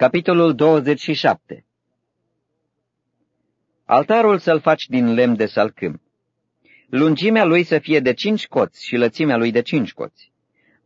Capitolul 27 Altarul să-l faci din lemn de salcâm. Lungimea lui să fie de cinci coți și lățimea lui de cinci coți.